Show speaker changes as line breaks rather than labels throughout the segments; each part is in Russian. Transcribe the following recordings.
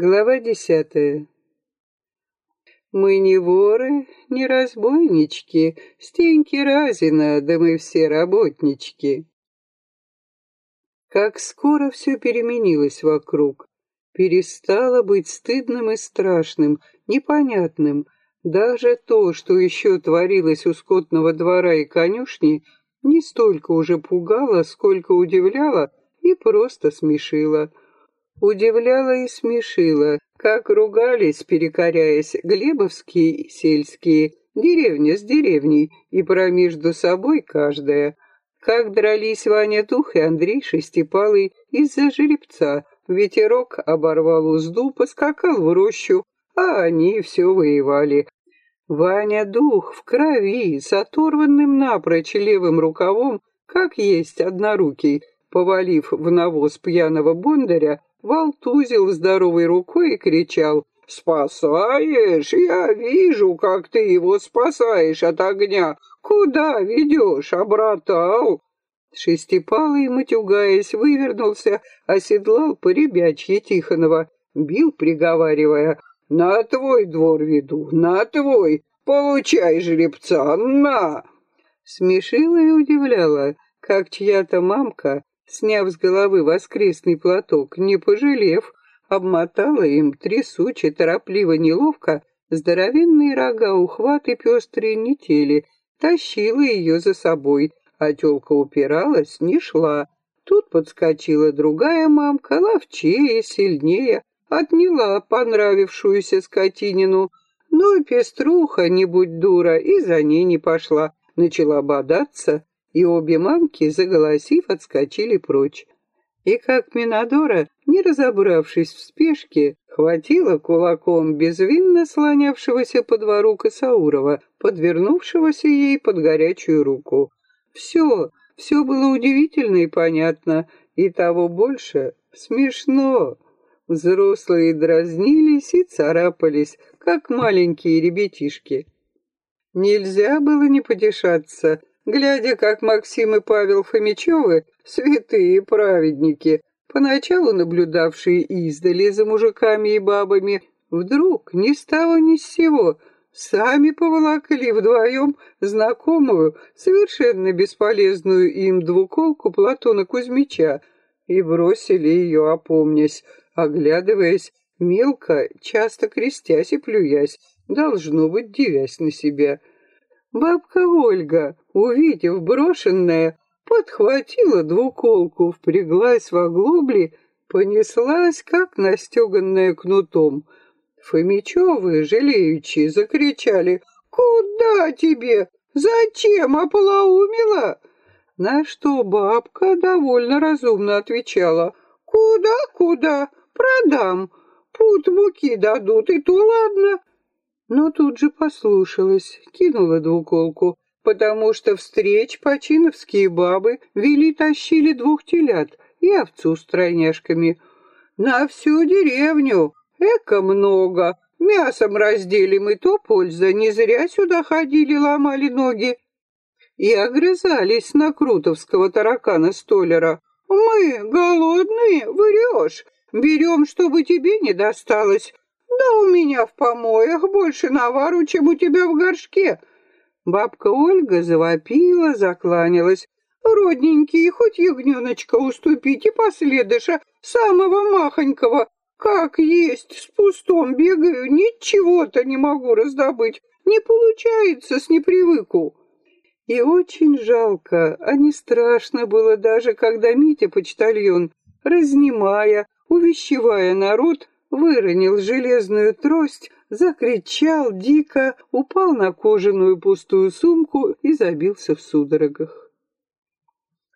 Глава десятая. Мы не воры, не разбойнички, Стеньки Разина, да мы все работнички. Как скоро все переменилось вокруг. Перестало быть стыдным и страшным, непонятным. Даже то, что еще творилось у скотного двора и конюшни, не столько уже пугало, сколько удивляло и просто смешило — Удивляло и смешило, как ругались, перекоряясь, глебовские и сельские, деревня с деревней, и про между собой каждая. Как дрались Ваня Тух и Андрей Шестипалый из-за жеребца. Ветерок оборвал узду, поскакал в рощу, а они все воевали. Ваня Дух в крови, с оторванным напрочь левым рукавом, как есть однорукий, повалив в навоз пьяного бондаря, Валтузил здоровой рукой и кричал «Спасаешь? Я вижу, как ты его спасаешь от огня. Куда ведешь, обратал?» Шестипалый, матюгаясь, вывернулся, оседлал по ребячье Тихонова, бил, приговаривая «На твой двор веду, на твой, получай жеребца, на!» Смешила и удивляла, как чья-то мамка сняв с головы воскресный платок, не пожалев, обмотала им трясуче, торопливо, неловко, здоровенные рога, ухваты пестрые нетели, тащила ее за собой, а тёлка упиралась, не шла. Тут подскочила другая мамка, ловчее, сильнее, отняла понравившуюся скотинину, но и пеструха, не будь дура, и за ней не пошла, начала бодаться, и обе мамки, заголосив, отскочили прочь. И как Минадора, не разобравшись в спешке, хватила кулаком безвинно слонявшегося по двору Косаурова, подвернувшегося ей под горячую руку. Все, все было удивительно и понятно, и того больше смешно. Взрослые дразнились и царапались, как маленькие ребятишки. Нельзя было не потешаться, глядя, как Максим и Павел Фомичевы, святые праведники, поначалу наблюдавшие издали за мужиками и бабами, вдруг ни с того ни с сего сами поволокли вдвоем знакомую, совершенно бесполезную им двуколку Платона Кузьмича и бросили ее, опомнясь, оглядываясь, мелко, часто крестясь и плюясь, должно быть, девясь на себя — Бабка Ольга, увидев брошенное, подхватила двуколку, впряглась в оглобли, понеслась, как настеганная кнутом. Фомичевы, жалеючи, закричали «Куда тебе? Зачем ополоумила?» На что бабка довольно разумно отвечала «Куда, куда? Продам. Пут муки дадут, и то ладно но тут же послушалась, кинула двуколку, потому что встреч починовские бабы вели-тащили двух телят и овцу с тройняшками. На всю деревню, эко много, мясом разделим, и то польза, не зря сюда ходили, ломали ноги. И огрызались на крутовского таракана-столера. «Мы голодные, врешь, берем, чтобы тебе не досталось, да у меня в помоях больше навару, чем у тебя в горшке. Бабка Ольга завопила, закланялась. Родненький, хоть ягненочка уступите последыша, самого махонького. Как есть, с пустом бегаю, ничего-то не могу раздобыть. Не получается с непривыку. И очень жалко, а не страшно было даже, когда Митя почтальон, разнимая, увещевая народ, выронил железную трость, закричал дико, упал на кожаную пустую сумку и забился в судорогах.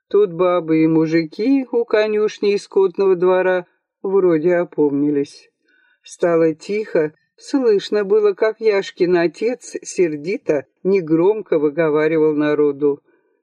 Тут бабы и мужики у конюшни и скотного двора вроде опомнились. Стало тихо, слышно было, как Яшкин отец сердито, негромко выговаривал народу.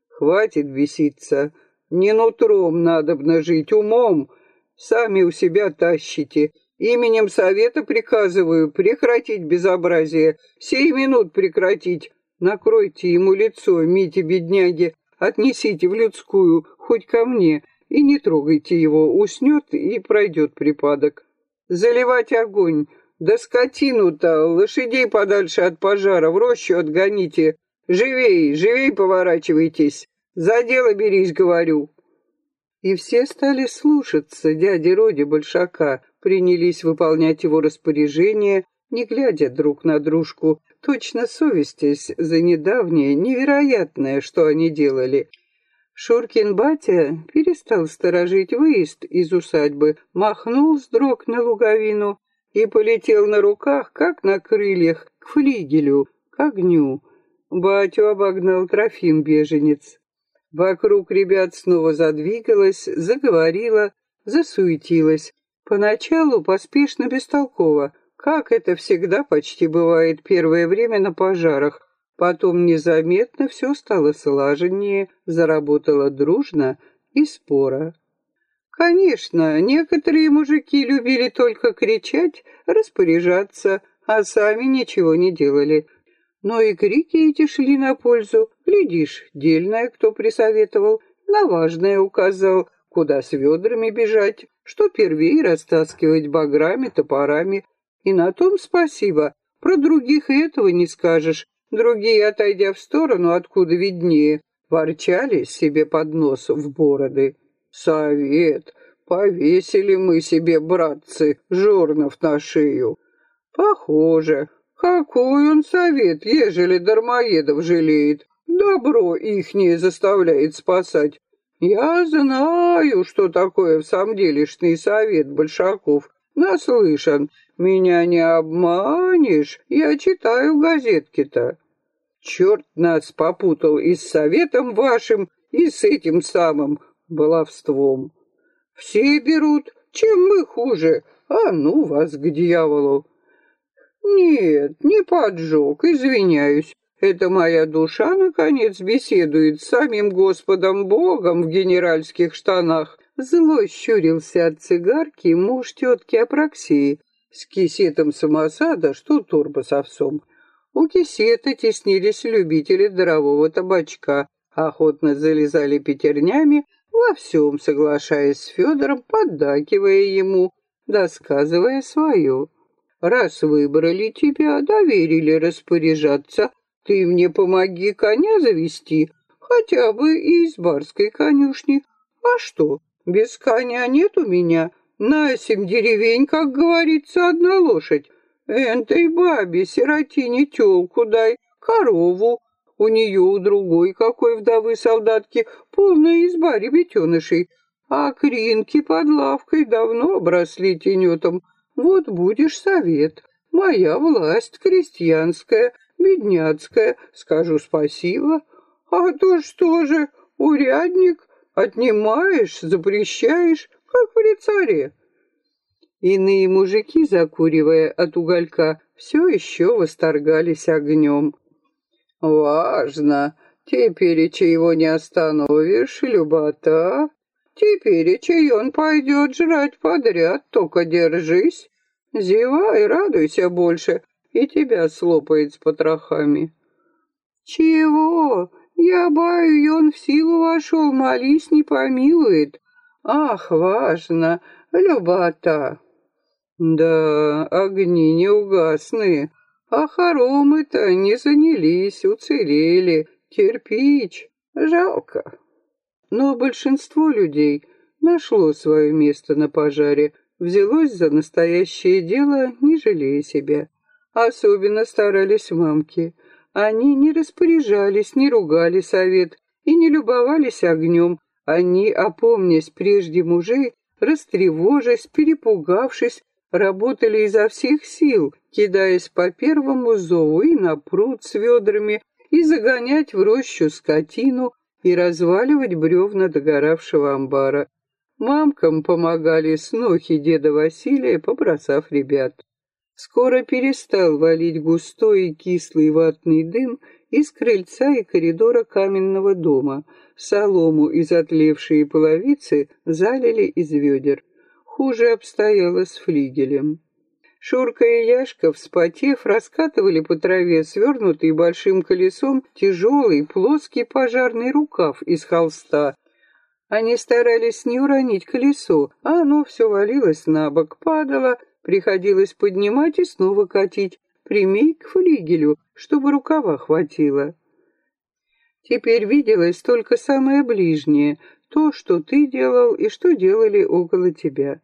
«Хватит беситься, не нутром надобно жить, умом, сами у себя тащите, Именем совета приказываю прекратить безобразие, сей минут прекратить. Накройте ему лицо, Мите бедняги, отнесите в людскую, хоть ко мне, и не трогайте его, уснет и пройдет припадок. Заливать огонь. Да скотину-то, лошадей подальше от пожара, в рощу отгоните. Живей, живей поворачивайтесь. За дело берись, говорю. И все стали слушаться дяди Роди Большака, принялись выполнять его распоряжения, не глядя друг на дружку, точно совестясь за недавнее, невероятное, что они делали. Шуркин батя перестал сторожить выезд из усадьбы, махнул с дрог на луговину и полетел на руках, как на крыльях, к флигелю, к огню. Батю обогнал Трофим-беженец. Вокруг ребят снова задвигалась, заговорила, засуетилась. Поначалу поспешно, бестолково, как это всегда почти бывает первое время на пожарах. Потом незаметно все стало слаженнее, заработало дружно и споро. Конечно, некоторые мужики любили только кричать, распоряжаться, а сами ничего не делали. Но и крики эти шли на пользу. Глядишь, дельное кто присоветовал, на важное указал, куда с ведрами бежать, что первее растаскивать баграми, топорами. И на том спасибо. Про других и этого не скажешь. Другие, отойдя в сторону, откуда виднее, ворчали себе под нос в бороды. Совет. Повесили мы себе, братцы, жорнов на шею. Похоже. Какой он совет, ежели дармоедов жалеет? Добро ихнее заставляет спасать. Я знаю, что такое в самом делешный совет большаков. Наслышан. Меня не обманешь. Я читаю газетки-то. Черт нас попутал и с советом вашим, и с этим самым баловством. Все берут, чем мы хуже, а ну вас к дьяволу. Нет, не поджог, извиняюсь. Это моя душа, наконец, беседует с самим Господом Богом в генеральских штанах. Зло щурился от цигарки муж тетки Апраксии с кисетом самосада, что турбо с овсом. У кисета теснились любители здорового табачка, охотно залезали пятернями, во всем соглашаясь с Федором, поддакивая ему, досказывая свое. «Раз выбрали тебя, доверили распоряжаться, ты мне помоги коня завести, хотя бы из барской конюшни. А что, без коня нет у меня? На семь деревень, как говорится, одна лошадь. Энтой бабе, сиротине, тёлку дай, корову, у нее у другой какой вдовы солдатки полная изба ребятенышей, а кринки под лавкой давно обросли тенетом. Вот будешь совет. Моя власть крестьянская, бедняцкая, скажу спасибо. А то что же, урядник, отнимаешь, запрещаешь, как при царе. Иные мужики, закуривая от уголька, все еще восторгались огнем. Важно. Теперь его не остановишь, любота. Теперь он пойдет жрать подряд, только держись. Зевай, радуйся больше, и тебя слопает с потрохами. Чего? Я баю, он в силу вошел, молись, не помилует. Ах, важно, любота. Да, огни неугасные. А хоромы-то не занялись, уцелели. Кирпич. Жалко. Но большинство людей нашло свое место на пожаре, взялось за настоящее дело, не жалея себя. Особенно старались мамки. Они не распоряжались, не ругали совет и не любовались огнем. Они, опомнясь прежде мужей, растревожась, перепугавшись, работали изо всех сил, кидаясь по первому зову и на пруд с ведрами, и загонять в рощу скотину, и разваливать бревна догоравшего амбара. Мамкам помогали снохи деда Василия, побросав ребят. Скоро перестал валить густой и кислый ватный дым из крыльца и коридора каменного дома. Солому из отлевшей половицы залили из ведер хуже обстояло с флигелем. Шурка и Яшка, вспотев, раскатывали по траве свернутый большим колесом тяжелый плоский пожарный рукав из холста. Они старались не уронить колесо, а оно все валилось на бок, падало, Приходилось поднимать и снова катить, прямей к флигелю, чтобы рукава хватило. Теперь виделось только самое ближнее, то, что ты делал и что делали около тебя.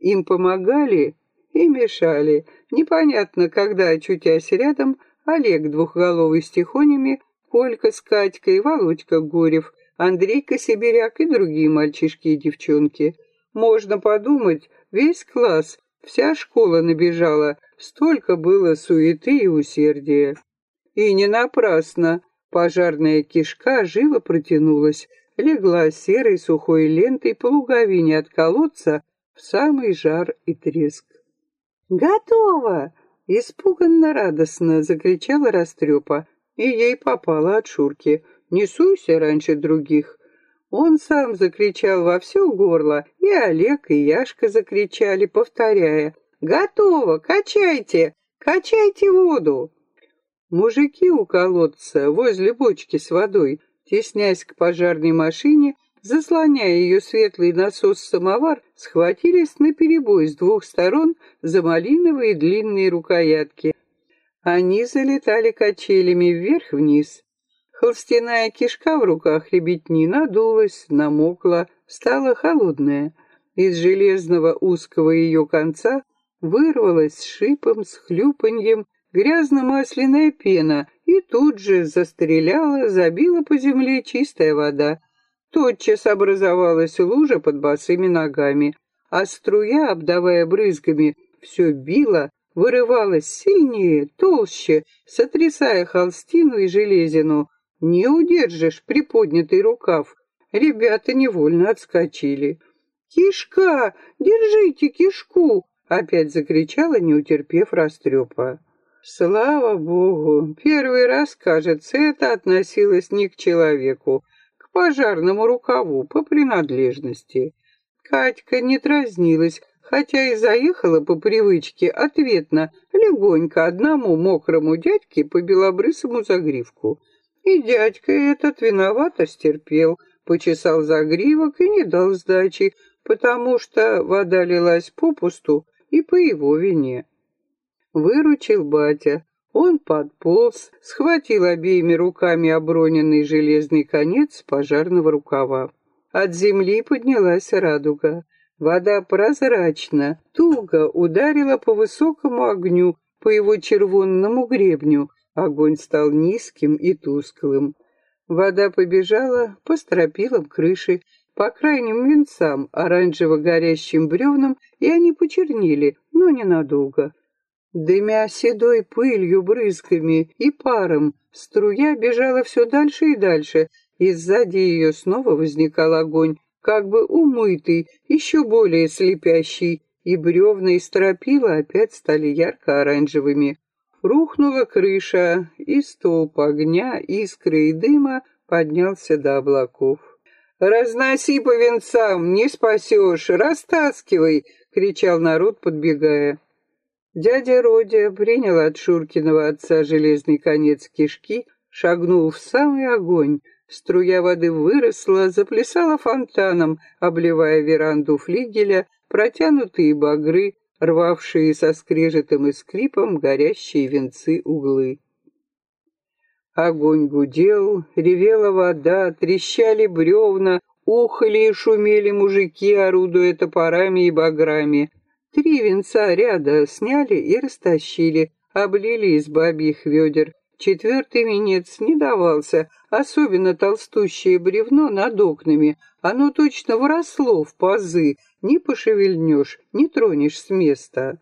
Им помогали и мешали. Непонятно, когда, очутясь рядом, Олег двухголовый с тихонями, Колька с Катькой, Володька Горев, Андрейка Сибиряк и другие мальчишки и девчонки. Можно подумать, весь класс, вся школа набежала, столько было суеты и усердия. И не напрасно. Пожарная кишка живо протянулась, легла серой сухой лентой по луговине от колодца в самый жар и треск. «Готово!» — испуганно-радостно закричала Растрепа, и ей попало от Шурки. «Не суйся раньше других!» Он сам закричал во все горло, и Олег, и Яшка закричали, повторяя «Готово! Качайте! Качайте воду!» Мужики у колодца, возле бочки с водой, теснясь к пожарной машине, заслоняя ее светлый насос-самовар, схватились наперебой с двух сторон за малиновые длинные рукоятки. Они залетали качелями вверх-вниз. Холстяная кишка в руках ребятни надулась, намокла, стала холодная. Из железного узкого ее конца вырвалась шипом, с хлюпаньем, грязно-масляная пена, и тут же застреляла, забила по земле чистая вода. Тотчас образовалась лужа под босыми ногами, а струя, обдавая брызгами, все била, вырывалась сильнее, толще, сотрясая холстину и железину. Не удержишь приподнятый рукав. Ребята невольно отскочили. «Кишка! Держите кишку!» — опять закричала, не утерпев растрепа. Слава богу, первый раз, кажется, это относилось не к человеку, к пожарному рукаву по принадлежности. Катька не дразнилась, хотя и заехала по привычке ответно, легонько одному мокрому дядьке по белобрысому загривку. И дядька этот виновато стерпел, почесал загривок и не дал сдачи, потому что вода лилась попусту и по его вине. Выручил батя. Он подполз, схватил обеими руками оброненный железный конец пожарного рукава. От земли поднялась радуга. Вода прозрачно, туго ударила по высокому огню, по его червонному гребню. Огонь стал низким и тусклым. Вода побежала по стропилам крыши, по крайним венцам, оранжево-горящим бревнам, и они почернили, но ненадолго. Дымя седой пылью, брызгами и паром, струя бежала все дальше и дальше, и сзади ее снова возникал огонь, как бы умытый, еще более слепящий, и бревна и стропила опять стали ярко-оранжевыми. Рухнула крыша, и столб огня, искры и дыма поднялся до облаков. «Разноси по венцам, не спасешь, растаскивай!» — кричал народ, подбегая. Дядя Родя принял от Шуркиного отца железный конец кишки, шагнул в самый огонь. Струя воды выросла, заплясала фонтаном, обливая веранду флигеля, протянутые багры, рвавшие со скрежетом и скрипом горящие венцы углы. Огонь гудел, ревела вода, трещали бревна, ухали и шумели мужики, орудуя топорами и баграми. Три венца ряда сняли и растащили, облили из бабьих ведер. Четвертый венец не давался, особенно толстущее бревно над окнами. Оно точно вросло в пазы, не пошевельнешь, не тронешь с места.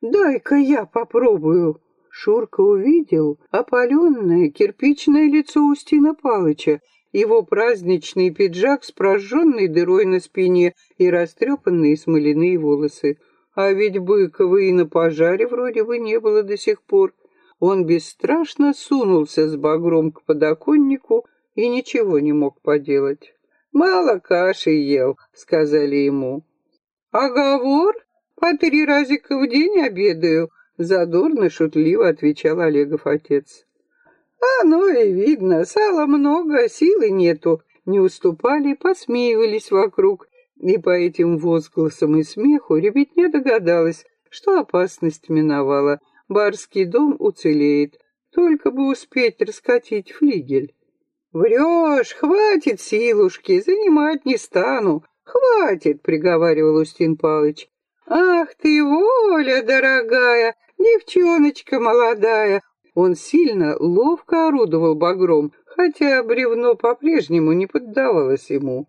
«Дай-ка я попробую», Шурка увидел опаленное кирпичное лицо Устина Палыча, его праздничный пиджак с прожженной дырой на спине и растрепанные смоляные волосы. А ведь Быкова и на пожаре вроде бы не было до сих пор. Он бесстрашно сунулся с багром к подоконнику и ничего не мог поделать. «Мало каши ел», — сказали ему. «Оговор? По три разика в день обедаю», — задорно шутливо отвечал Олегов отец. «Оно и видно, сала много, силы нету». Не уступали, посмеивались вокруг, и по этим возгласам и смеху ребятня догадалась, что опасность миновала, барский дом уцелеет, только бы успеть раскатить флигель. «Врешь, хватит силушки, занимать не стану, хватит», — приговаривал Устин Палыч. «Ах ты, воля дорогая, девчоночка молодая!» Он сильно, ловко орудовал багром, хотя бревно по-прежнему не поддавалось ему.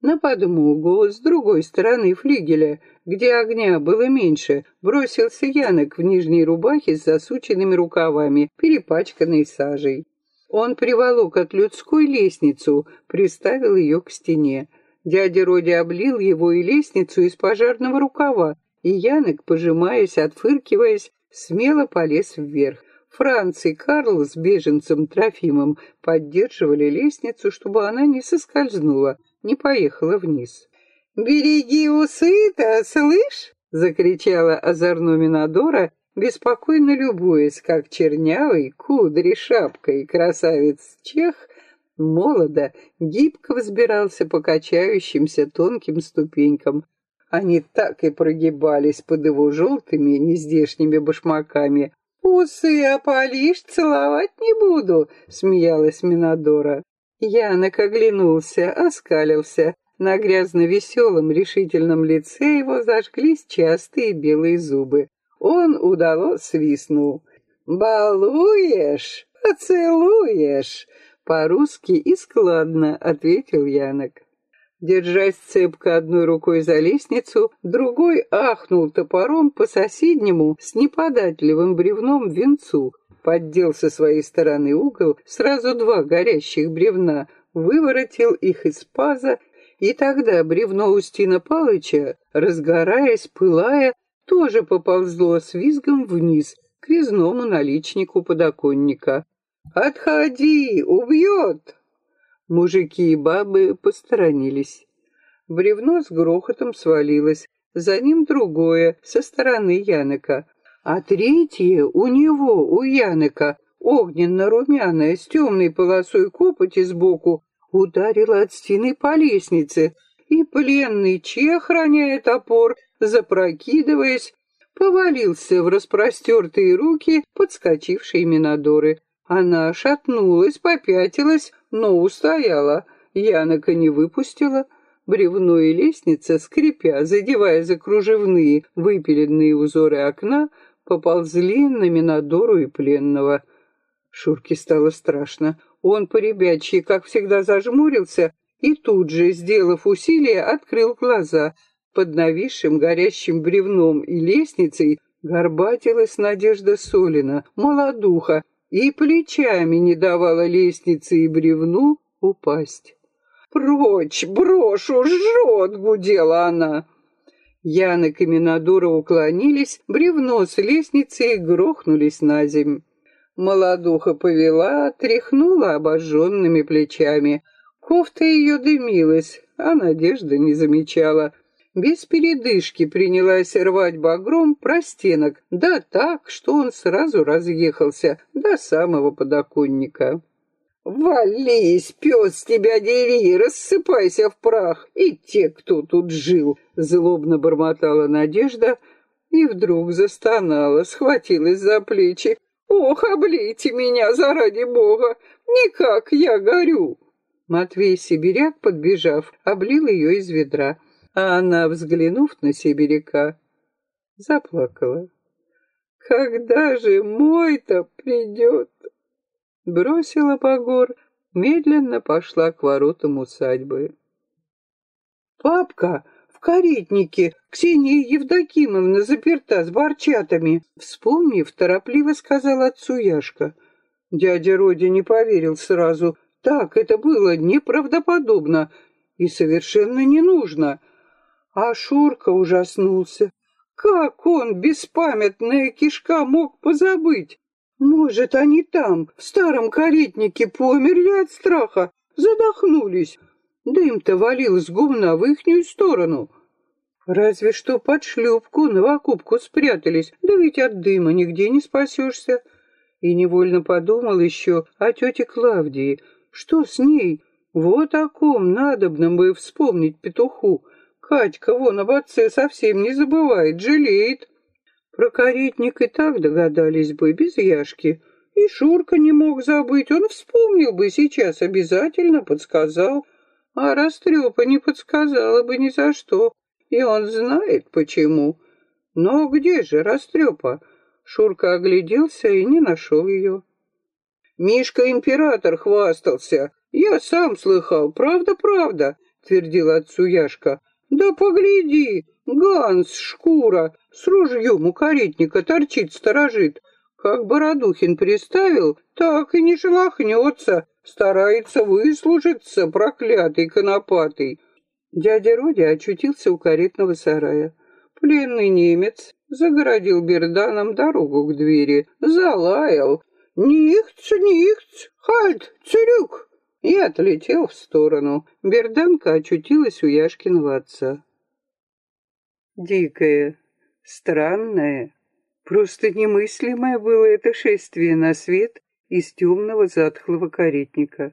На подмогу с другой стороны флигеля, где огня было меньше, бросился Янок в нижней рубахе с засученными рукавами, перепачканной сажей. Он приволок от людской лестницу, приставил ее к стене. Дядя Роди облил его и лестницу из пожарного рукава, и Янок, пожимаясь, отфыркиваясь, смело полез вверх. Франц и Карл с беженцем Трофимом поддерживали лестницу, чтобы она не соскользнула, не поехала вниз. «Береги усы-то, слышь!» — закричала озорно Минадора, беспокойно любуясь, как чернявый, кудри шапкой красавец чех молодо, гибко взбирался по качающимся тонким ступенькам. Они так и прогибались под его желтыми, нездешними башмаками, «Усы опалишь, целовать не буду», — смеялась Минадора. Янок оглянулся, оскалился. На грязно-веселом, решительном лице его зажглись частые белые зубы. Он удало свистнул. «Балуешь? Поцелуешь?» По-русски и складно, — ответил Янок. Держась цепко одной рукой за лестницу, другой ахнул топором по соседнему с неподатливым бревном венцу, поддел со своей стороны угол сразу два горящих бревна, выворотил их из паза, и тогда бревно Устина Палыча, разгораясь, пылая, тоже поползло с визгом вниз к резному наличнику подоконника. «Отходи, убьет!» Мужики и бабы посторонились. Бревно с грохотом свалилось, за ним другое, со стороны Янока. А третье у него, у Янока, огненно-румяное, с темной полосой копоти сбоку, ударило от стены по лестнице, и пленный чех, роняя топор, запрокидываясь, повалился в распростертые руки подскочившей Минадоры. Она шатнулась, попятилась, но устояла. Янока не выпустила. Бревно и лестница, скрипя, задевая за кружевные, выпиленные узоры окна, поползли на Минадору и пленного. Шурке стало страшно. Он по-ребячьи, как всегда, зажмурился и тут же, сделав усилие, открыл глаза. Под нависшим горящим бревном и лестницей горбатилась Надежда Солина, молодуха, и плечами не давала лестнице и бревну упасть. «Прочь, брошу, жжет!» — гудела она. Янок и Минадора уклонились, бревно с лестницы и грохнулись на земь. Молодуха повела, тряхнула обожженными плечами. Кофта ее дымилась, а Надежда не замечала — без передышки принялась рвать багром простенок, да так, что он сразу разъехался до самого подоконника. «Вались, пес тебя дери, рассыпайся в прах, и те, кто тут жил!» Злобно бормотала Надежда и вдруг застонала, схватилась за плечи. «Ох, облейте меня, заради бога! Никак я горю!» Матвей Сибиряк, подбежав, облил ее из ведра а она, взглянув на сибиряка, заплакала. «Когда же мой-то придет?» Бросила Погор, медленно пошла к воротам усадьбы. «Папка, в каретнике Ксения Евдокимовна заперта с борчатами!» Вспомнив, торопливо сказал отцу Яшка. Дядя Роди не поверил сразу. Так это было неправдоподобно и совершенно не нужно. А Шурка ужаснулся. Как он, беспамятная кишка, мог позабыть? Может, они там, в старом каретнике, померли от страха, задохнулись. Дым-то валил с гумна в ихнюю сторону. Разве что под шлюпку, новокупку спрятались, да ведь от дыма нигде не спасешься. И невольно подумал еще о тете Клавдии. Что с ней? Вот о ком надобно бы вспомнить петуху. Катька вон об отце совсем не забывает, жалеет. Про каретник и так догадались бы, без Яшки. И Шурка не мог забыть, он вспомнил бы сейчас, обязательно подсказал. А Растрепа не подсказала бы ни за что, и он знает почему. Но где же Растрепа? Шурка огляделся и не нашел ее. Мишка-император хвастался. Я сам слыхал, правда-правда, твердил отцу Яшка. Да погляди, Ганс, шкура, с ружьем у каретника торчит, сторожит. Как Бородухин приставил, так и не шелохнется, старается выслужиться, проклятый конопатый. Дядя Родя очутился у каретного сарая. Пленный немец загородил берданом дорогу к двери, залаял. «Нихц, нихц, хальт, цирюк!» и отлетел в сторону. Берданка очутилась у Яшкиного отца. Дикое, странное, просто немыслимое было это шествие на свет из темного затхлого каретника.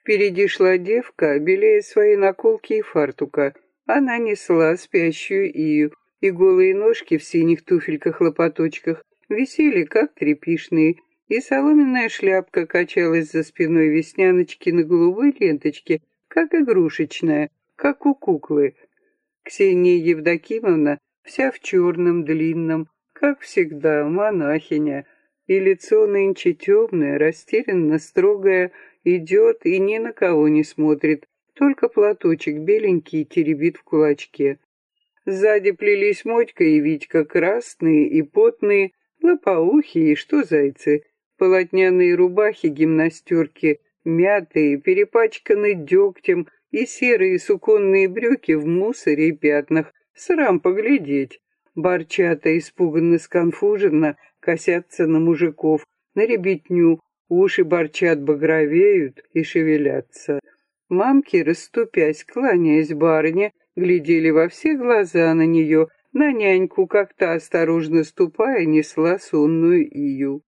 Впереди шла девка, белее своей наколки и фартука. Она несла спящую Ию, и голые ножки в синих туфельках-лопаточках висели, как тряпишные, и соломенная шляпка качалась за спиной Весняночки на голубой ленточке, как игрушечная, как у куклы. Ксения Евдокимовна вся в черном длинном, как всегда, монахиня, и лицо нынче темное, растерянно строгое, идет и ни на кого не смотрит, только платочек беленький теребит в кулачке. Сзади плелись Мотька и Витька красные и потные, лопоухие и что зайцы, полотняные рубахи гимнастерки, мятые, перепачканы дегтем, и серые суконные брюки в мусоре и пятнах. Срам поглядеть. Борчата испуганно сконфуженно косятся на мужиков, на ребятню, уши борчат багровеют и шевелятся. Мамки, расступясь, кланяясь барыне, глядели во все глаза на нее, на няньку, как та, осторожно ступая, несла сонную Ию.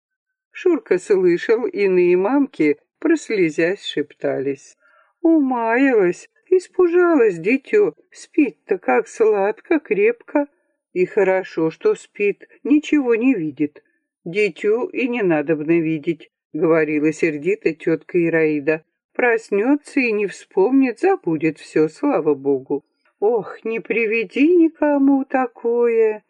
Шурка слышал, иные мамки, прослезясь, шептались. Умаялась, испужалась дитё, спит-то как сладко, крепко. И хорошо, что спит, ничего не видит. Дитю и не надо бы видеть, говорила сердито тетка Ираида. Проснется и не вспомнит, забудет все, слава богу. Ох, не приведи никому такое.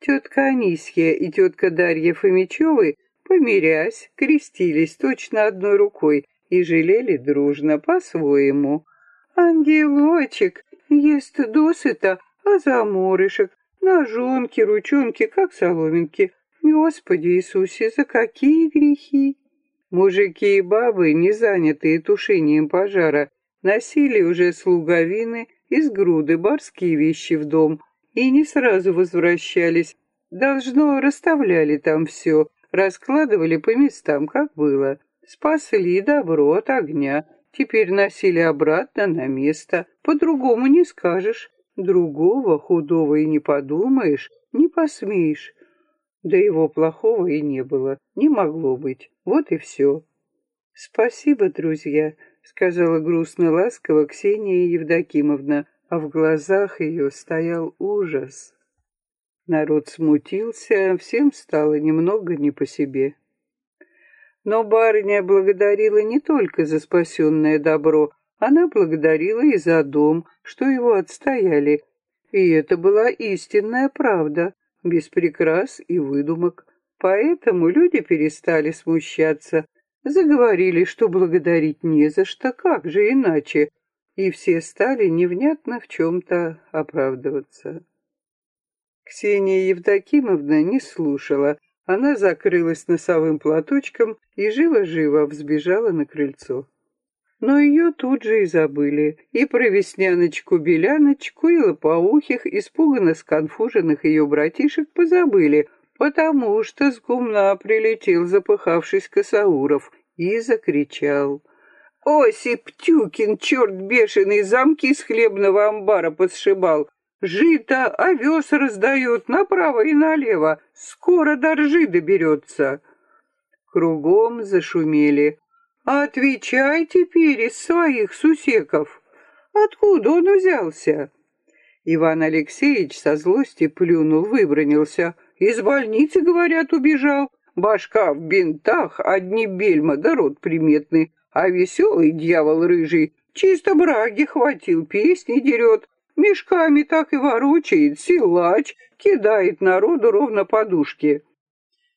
Тетка Анисья и тетка Дарья Фомичевы, помирясь, крестились точно одной рукой и жалели дружно по-своему. Ангелочек ест досыта, а заморышек, ножонки, ручонки, как соломинки. Господи Иисусе, за какие грехи! Мужики и бабы, не занятые тушением пожара, носили уже слуговины из груды барские вещи в дом и не сразу возвращались. Должно, расставляли там все, раскладывали по местам, как было. Спасли добро от огня, теперь носили обратно на место. По-другому не скажешь. Другого худого и не подумаешь, не посмеешь. Да его плохого и не было, не могло быть. Вот и все. «Спасибо, друзья», — сказала грустно-ласково Ксения Евдокимовна, а в глазах ее стоял ужас. Народ смутился, всем стало немного не по себе. Но барыня благодарила не только за спасенное добро, она благодарила и за дом, что его отстояли. И это была истинная правда, без прикрас и выдумок. Поэтому люди перестали смущаться, заговорили, что благодарить не за что, как же иначе, и все стали невнятно в чем-то оправдываться. Ксения Евдокимовна не слушала, она закрылась носовым платочком и живо-живо взбежала на крыльцо. Но ее тут же и забыли, и про Весняночку-Беляночку, и лопоухих, испуганно сконфуженных ее братишек позабыли, потому что с гумна прилетел запыхавшись Косауров и закричал. «Осип Тюкин, черт бешеный, замки с хлебного амбара подсшибал! Жито, овес раздают направо и налево. Скоро до ржи доберется. Кругом зашумели. Отвечай теперь из своих сусеков. Откуда он взялся? Иван Алексеевич со злости плюнул, выбронился. Из больницы, говорят, убежал. Башка в бинтах, одни бельма да рот приметный. А веселый дьявол рыжий чисто браги хватил, песни дерет. Мешками так и ворочает, силач, кидает народу ровно подушки.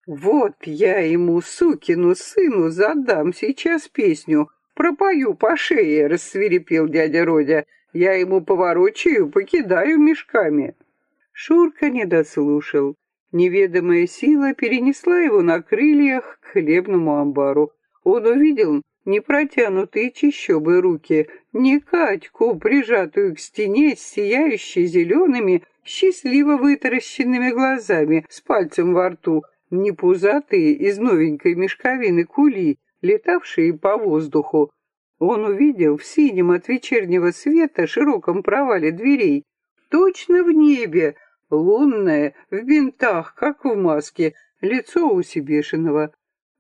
Вот я ему, сукину сыну, задам сейчас песню. Пропою по шее, рассвирепел дядя Родя. Я ему поворочаю, покидаю мешками. Шурка не дослушал. Неведомая сила перенесла его на крыльях к хлебному амбару. Он увидел непротянутые чищобы руки, не Катьку, прижатую к стене с сияющей зелеными, счастливо вытаращенными глазами, с пальцем во рту, не пузатые из новенькой мешковины кули, летавшие по воздуху. Он увидел в синем от вечернего света широком провале дверей, точно в небе, лунное, в бинтах, как в маске, лицо у Себешиного.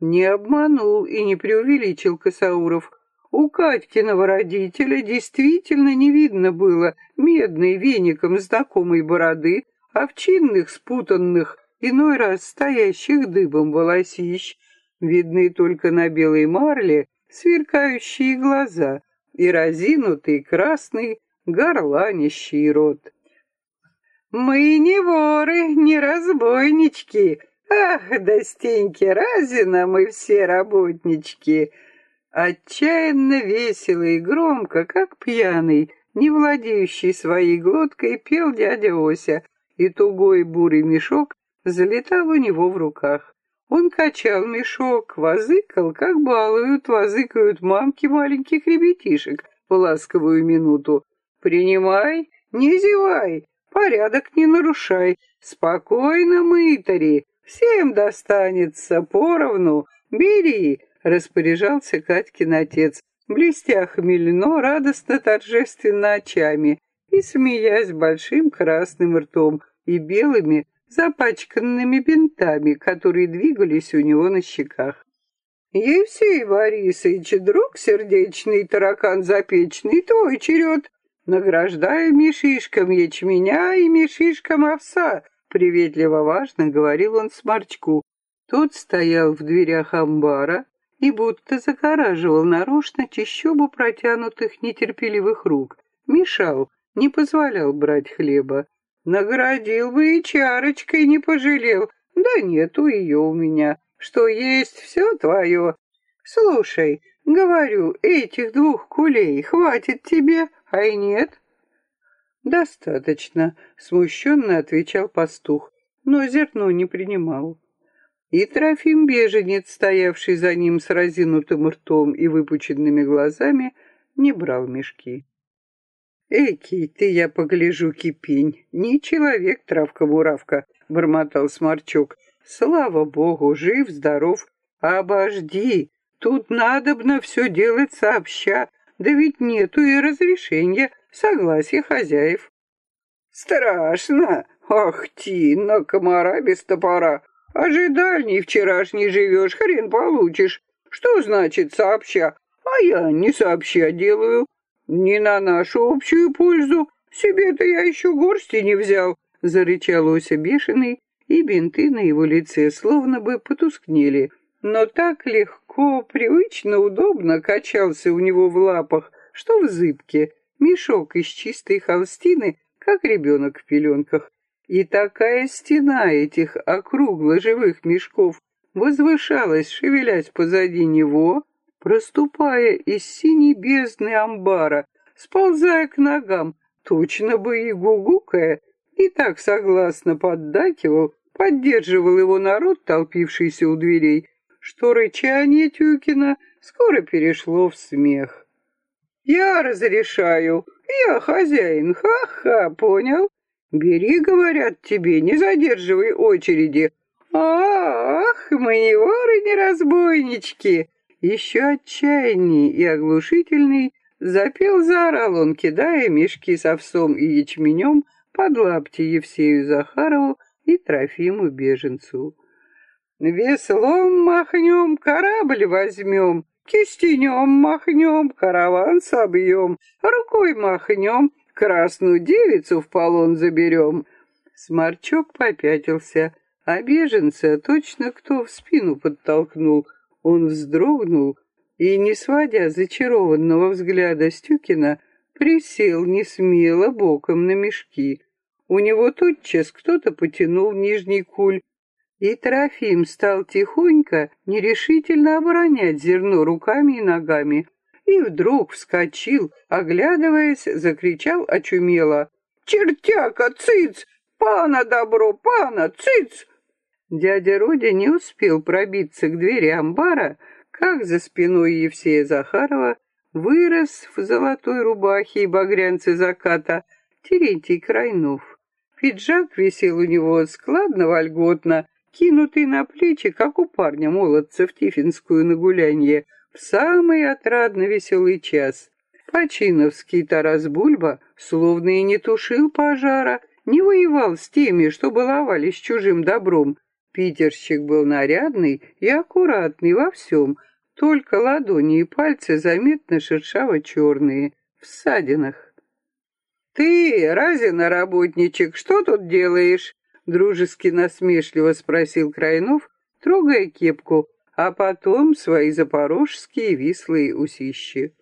Не обманул и не преувеличил Косауров. У Катькиного родителя действительно не видно было медной веником знакомой бороды, овчинных спутанных, иной раз стоящих дыбом волосищ, видны только на белой марле сверкающие глаза и разинутый красный горланищий рот. «Мы не воры, не разбойнички, ах, да Стеньки Разина мы все работнички!» Отчаянно весело и громко, как пьяный, не владеющий своей глоткой, пел дядя Ося, и тугой бурый мешок залетал у него в руках. Он качал мешок, возыкал, как балуют, возыкают мамки маленьких ребятишек в ласковую минуту. «Принимай, не зевай, порядок не нарушай, спокойно, мытари, всем достанется поровну, бери!» распоряжался Катькин отец, блестя хмельно, радостно, торжественно очами и смеясь большим красным ртом и белыми, запачканными бинтами, которые двигались у него на щеках. «Евсей Борисович, друг сердечный, таракан запечный, твой черед. Награждаю мешишком ячменя и мешишком овса», приветливо важно говорил он сморчку. Тот стоял в дверях амбара и будто загораживал нарочно чищобу протянутых нетерпеливых рук, мешал, не позволял брать хлеба. Наградил бы и чарочкой не пожалел. Да нету ее у меня. Что есть, все твое. Слушай, говорю, этих двух кулей хватит тебе, а и нет? Достаточно, смущенно отвечал пастух, но зерно не принимал. И Трофим Беженец, стоявший за ним с разинутым ртом и выпученными глазами, не брал мешки. «Экий ты, я погляжу, кипень, не человек, травка-муравка», — бормотал Сморчок. «Слава богу, жив, здоров. Обожди, тут надобно все делать сообща, да ведь нету и разрешения, согласия хозяев». «Страшно! Ах ти, на комара без топора! Ожидальней вчерашний живешь, хрен получишь. Что значит сообща? А я не сообща делаю. «Не на нашу общую пользу. Себе-то я еще горсти не взял», — зарычал Ося бешеный, и бинты на его лице словно бы потускнели. Но так легко, привычно, удобно качался у него в лапах, что в зыбке. Мешок из чистой холстины, как ребенок в пеленках. И такая стена этих округло-живых мешков возвышалась, шевелясь позади него, проступая из синей бездны амбара, сползая к ногам, точно бы и гугукая, и так согласно поддакивал, поддерживал его народ, толпившийся у дверей, что рычание Тюкина скоро перешло в смех. «Я разрешаю, я хозяин, ха-ха, понял? Бери, говорят тебе, не задерживай очереди. Ах, мы не воры, не разбойнички!» Еще отчаянней и оглушительный запел, заорал он, кидая мешки с овсом и ячменем под лапти Евсею Захарову и Трофиму Беженцу. Веслом махнем, корабль возьмем, кистенем махнем, караван собьем, рукой махнем, красную девицу в полон заберем. Сморчок попятился, А беженца точно кто в спину подтолкнул. Он вздрогнул и, не сводя зачарованного взгляда Стюкина, присел несмело боком на мешки. У него тотчас кто-то потянул нижний куль, и Трофим стал тихонько, нерешительно оборонять зерно руками и ногами, и вдруг вскочил, оглядываясь, закричал очумело. «Чертяка, цыц! Пана добро, пана, цыц!» Дядя Родя не успел пробиться к двери амбара, как за спиной Евсея Захарова вырос в золотой рубахе и багрянце заката Терентий Крайнов. Пиджак висел у него складно-вольготно, кинутый на плечи, как у парня молодца в Тифинскую на гулянье, в самый отрадно веселый час. Починовский Тарас Бульба словно и не тушил пожара, не воевал с теми, что баловались чужим добром. Питерщик был нарядный и аккуратный во всем, только ладони и пальцы заметно шершаво-черные, в ссадинах. «Ты, Разина, работничек, что тут делаешь?» Дружески насмешливо спросил Крайнов, трогая кепку, а потом свои запорожские вислые усищи.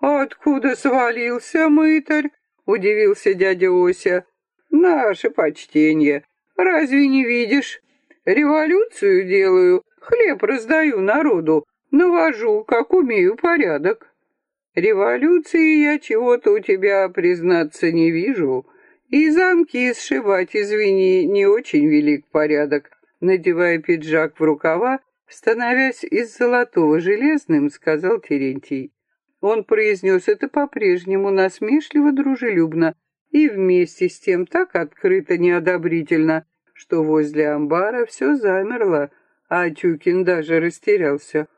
«Откуда свалился мытарь?» — удивился дядя Ося. «Наше почтение. Разве не видишь? Революцию делаю, хлеб раздаю народу, навожу, как умею, порядок». «Революции я чего-то у тебя, признаться, не вижу», и замки сшивать, извини, не очень велик порядок. Надевая пиджак в рукава, становясь из золотого железным, сказал Терентий. Он произнес это по-прежнему насмешливо-дружелюбно и вместе с тем так открыто неодобрительно, что возле амбара все замерло, а Тюкин даже растерялся.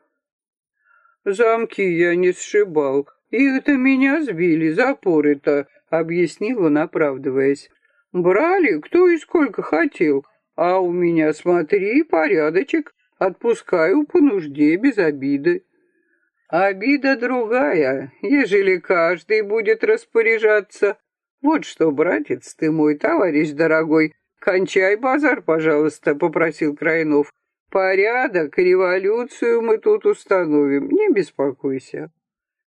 «Замки я не сшибал, их-то меня сбили, запоры-то», — объяснил он, оправдываясь. «Брали, кто и сколько хотел, а у меня, смотри, порядочек, отпускаю по нужде без обиды». «Обида другая, ежели каждый будет распоряжаться. Вот что, братец ты мой, товарищ дорогой, кончай базар, пожалуйста», — попросил Крайнов. «Порядок, революцию мы тут установим, не беспокойся».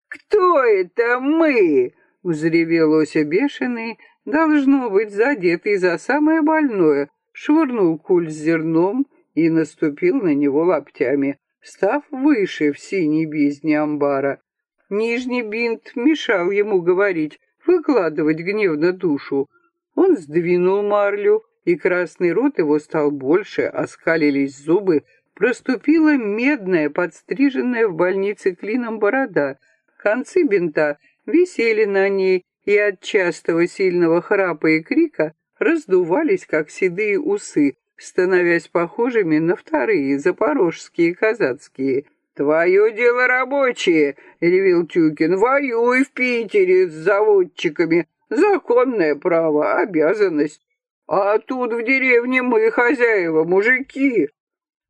«Кто это мы?» Взревел Ося бешеный, должно быть задетый за самое больное, швырнул куль с зерном и наступил на него локтями, став выше в синей бездне амбара. Нижний бинт мешал ему говорить, выкладывать гневно душу. Он сдвинул марлю, и красный рот его стал больше, оскалились зубы, проступила медная, подстриженная в больнице клином борода. Концы бинта висели на ней и от частого сильного храпа и крика раздувались, как седые усы, становясь похожими на вторые запорожские казацкие. «Твое дело рабочее!» — ревел Тюкин. «Воюй в Питере с заводчиками. Законное право, обязанность. А тут в деревне мы хозяева, мужики.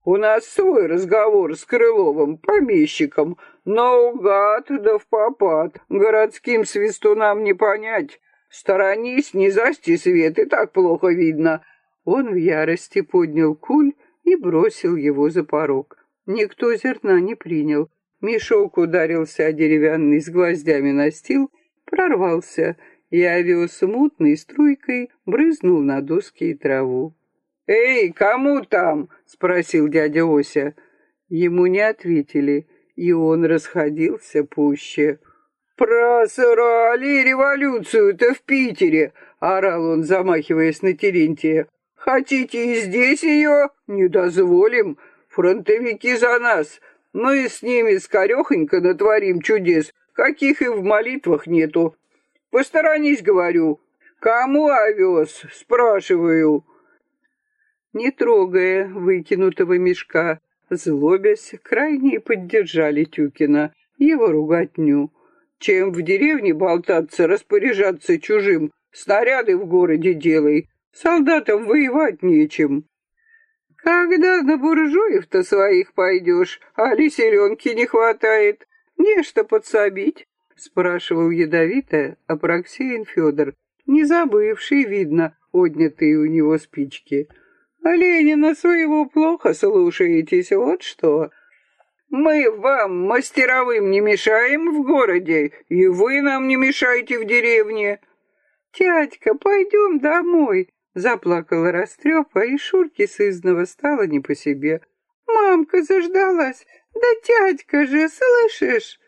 У нас свой разговор с Крыловым, помещиком, Наугад да в попад, городским свистунам не понять. Сторонись, не засти свет, и так плохо видно. Он в ярости поднял куль и бросил его за порог. Никто зерна не принял. Мешок ударился о деревянный с гвоздями настил, прорвался, и овес мутной струйкой брызнул на доски и траву. «Эй, кому там?» — спросил дядя Ося. Ему не ответили и он расходился пуще. «Просрали революцию-то в Питере!» — орал он, замахиваясь на Терентия. «Хотите и здесь ее? Не дозволим. Фронтовики за нас. Мы с ними скорехонько натворим чудес, каких и в молитвах нету. Посторонись, говорю. Кому овес? Спрашиваю». Не трогая выкинутого мешка, Злобясь, крайние поддержали Тюкина, его ругатню. Чем в деревне болтаться, распоряжаться чужим, снаряды в городе делай, солдатам воевать нечем. Когда на буржуев-то своих пойдешь, а ли селенки не хватает, нечто подсобить? Спрашивал ядовито Апраксеин Федор, не забывший, видно, отнятые у него спички. А Ленина своего плохо слушаетесь, вот что. Мы вам, мастеровым, не мешаем в городе, и вы нам не мешаете в деревне. Тятька, пойдем домой, заплакала Растрепа, и Шурке сызного стало не по себе. Мамка заждалась, да тятька же, слышишь?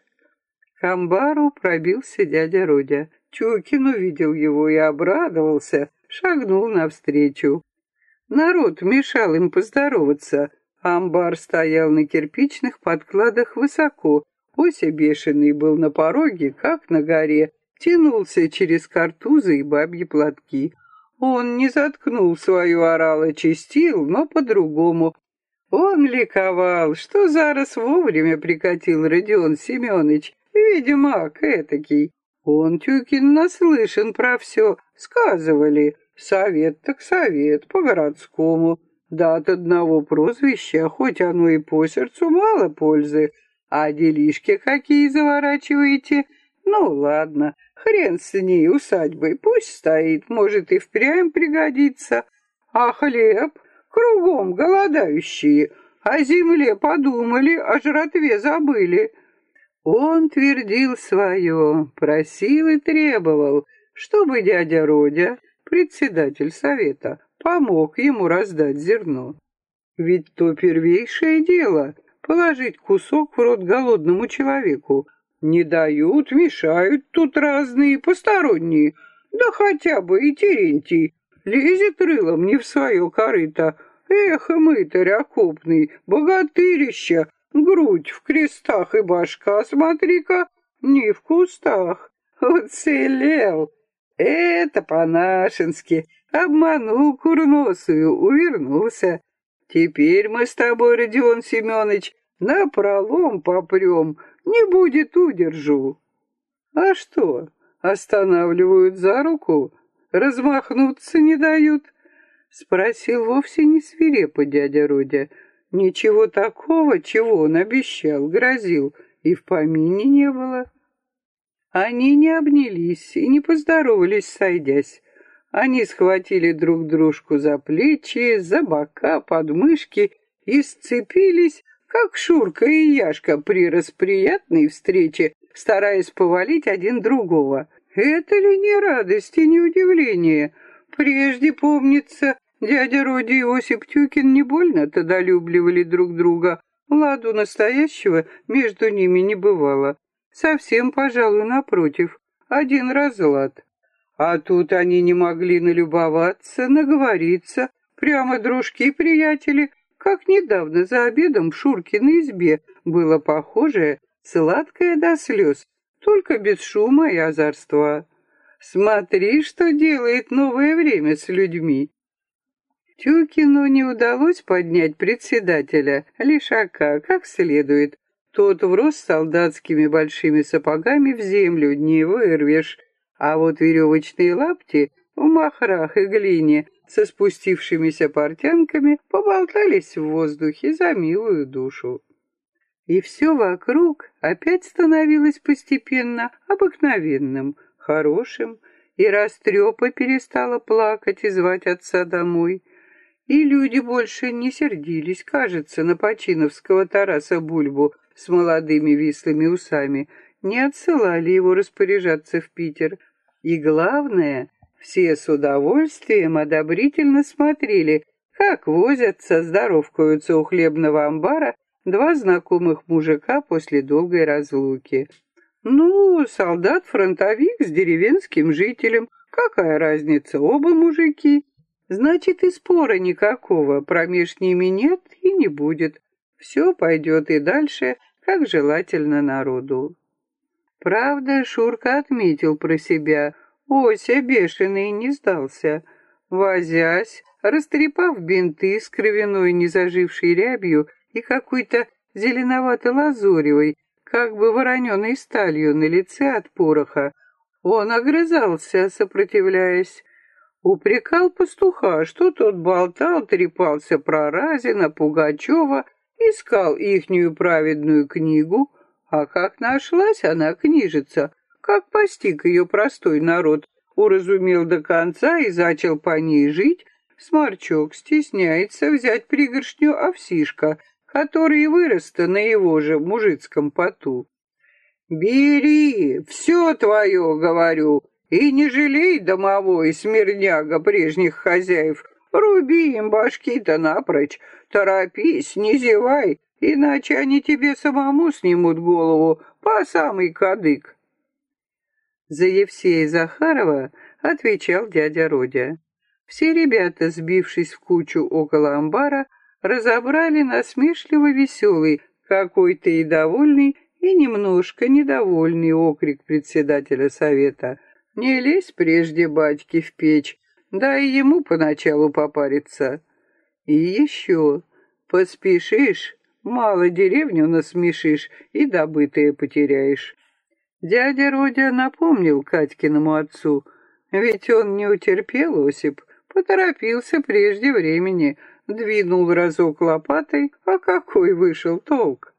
К амбару пробился дядя Родя. Чукин увидел его и обрадовался, шагнул навстречу. Народ мешал им поздороваться, Амбар стоял на кирпичных подкладах высоко. Ося бешеный был на пороге, как на горе, тянулся через картузы и бабьи платки. Он не заткнул свою орало чистил, но по-другому. Он ликовал, что зараз вовремя прикатил Родион Семенович, ведьмак этакий. Он, Тюкин, наслышан про все, сказывали. Совет так совет, по-городскому. Да от одного прозвища, хоть оно и по сердцу, мало пользы. А делишки какие заворачиваете? Ну, ладно, хрен с ней усадьбой, пусть стоит, может и впрямь пригодится. А хлеб? Кругом голодающие. О земле подумали, о жратве забыли. Он твердил свое, просил и требовал, чтобы дядя Родя, председатель совета, помог ему раздать зерно. Ведь то первейшее дело — положить кусок в рот голодному человеку. Не дают, мешают тут разные посторонние, да хотя бы и Терентий. Лезет рылом не в свое корыто. Эх, мытарь окопный, богатырища, грудь в крестах и башка, смотри-ка, не в кустах. Уцелел. Это по-нашенски. Обманул курносую, увернулся. Теперь мы с тобой, Родион Семенович, на пролом попрем, не будет удержу. А что, останавливают за руку, размахнуться не дают? Спросил вовсе не свирепо дядя Родя. Ничего такого, чего он обещал, грозил, и в помине не было. Они не обнялись и не поздоровались, сойдясь. Они схватили друг дружку за плечи, за бока, подмышки и сцепились, как Шурка и Яшка при расприятной встрече, стараясь повалить один другого. Это ли не радость и не удивление? Прежде, помнится, дядя Роди и Осип Тюкин не больно-то долюбливали друг друга. Ладу настоящего между ними не бывало. Совсем, пожалуй, напротив. Один раз лад. А тут они не могли налюбоваться, наговориться, прямо дружки и приятели, как недавно за обедом в Шуркиной избе было похожее, сладкое до слез, только без шума и озорства. Смотри, что делает новое время с людьми. Тюкину не удалось поднять председателя, Лишака, как следует. Тот врос солдатскими большими сапогами в землю, не вырвешь, а вот веревочные лапти в махрах и глине со спустившимися портянками поболтались в воздухе за милую душу. И все вокруг опять становилось постепенно обыкновенным, хорошим, и растрепа перестала плакать и звать отца домой. И люди больше не сердились, кажется, на Починовского Тараса Бульбу с молодыми вислыми усами, не отсылали его распоряжаться в Питер, и главное, все с удовольствием одобрительно смотрели, как возятся, здоровкаются у хлебного амбара два знакомых мужика после долгой разлуки. Ну, солдат-фронтовик с деревенским жителем, какая разница, оба мужики. Значит, и спора никакого промеж ними нет и не будет. Все пойдет и дальше, как желательно народу. Правда, Шурка отметил про себя. Ося бешеный не сдался. Возясь, растрепав бинты с кровяной незажившей рябью и какой-то зеленовато-лазоревой, как бы вороненой сталью на лице от пороха, он огрызался, сопротивляясь. Упрекал пастуха, что тот болтал, трепался про Разина, Пугачева, искал ихнюю праведную книгу, а как нашлась она, книжица, как постиг ее простой народ, уразумел до конца и зачал по ней жить, Сморчок стесняется взять пригоршню овсишка, который вырос-то на его же мужицком поту. «Бери, все твое, говорю, и не жалей домовой смирняга прежних хозяев. Руби им башки-то напрочь, торопись, не зевай, иначе они тебе самому снимут голову по самый кадык».
За Евсея Захарова отвечал дядя Родя. Все ребята, сбившись в кучу около амбара, разобрали насмешливо веселый, какой-то и довольный, и немножко недовольный окрик председателя совета. «Не лезь прежде батьки в печь, дай ему поначалу попариться». И еще, поспешишь, мало деревню насмешишь и добытое потеряешь. Дядя Родя напомнил Катькиному отцу, ведь он не утерпел, Осип, поторопился прежде времени, двинул разок лопатой, а какой вышел толк?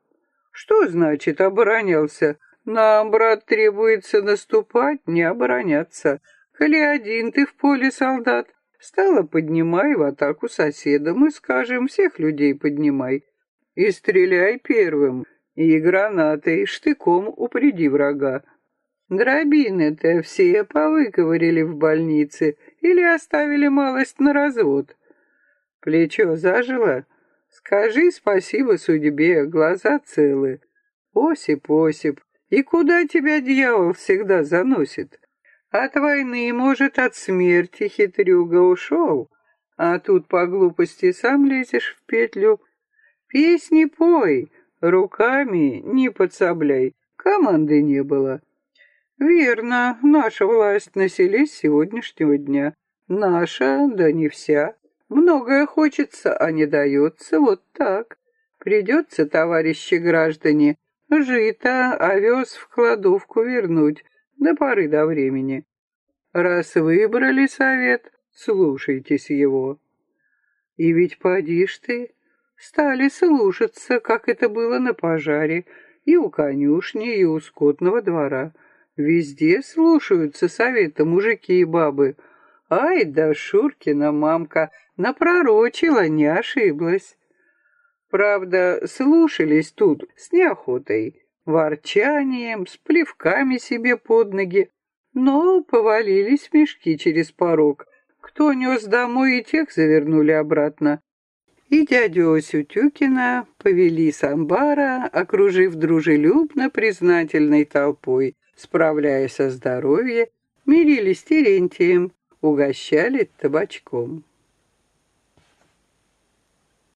Что значит оборонялся? Нам, брат, требуется наступать, не обороняться. Коли один ты в поле солдат, стало поднимай в атаку соседа, мы скажем, всех людей поднимай. И стреляй первым, и гранатой, штыком упреди врага. Дробины-то все повыковырили в больнице или оставили малость на развод. Плечо зажило? Скажи спасибо судьбе, глаза целы. Осип, Осип, и куда тебя дьявол всегда заносит? От войны, может, от смерти хитрюга ушел, а тут по глупости сам лезешь в петлю. Песни пой, руками не подсобляй, команды не было. Верно, наша власть на селе с сегодняшнего дня. Наша, да не вся. Многое хочется, а не дается, вот так. Придется, товарищи граждане, жито, овес в кладовку вернуть до поры до времени. Раз выбрали совет, слушайтесь его. И ведь поди ж ты, стали слушаться, как это было на пожаре, и у конюшни, и у скотного двора. Везде слушаются совета мужики и бабы. Ай да Шуркина мамка напророчила, не ошиблась. Правда, слушались тут с неохотой, ворчанием, с плевками себе под ноги, но повалились мешки через порог. Кто нес домой, и тех завернули обратно. И дядю Осю Тюкина повели с амбара, окружив дружелюбно признательной толпой справляясь о здоровье, мирились Терентием, угощали табачком.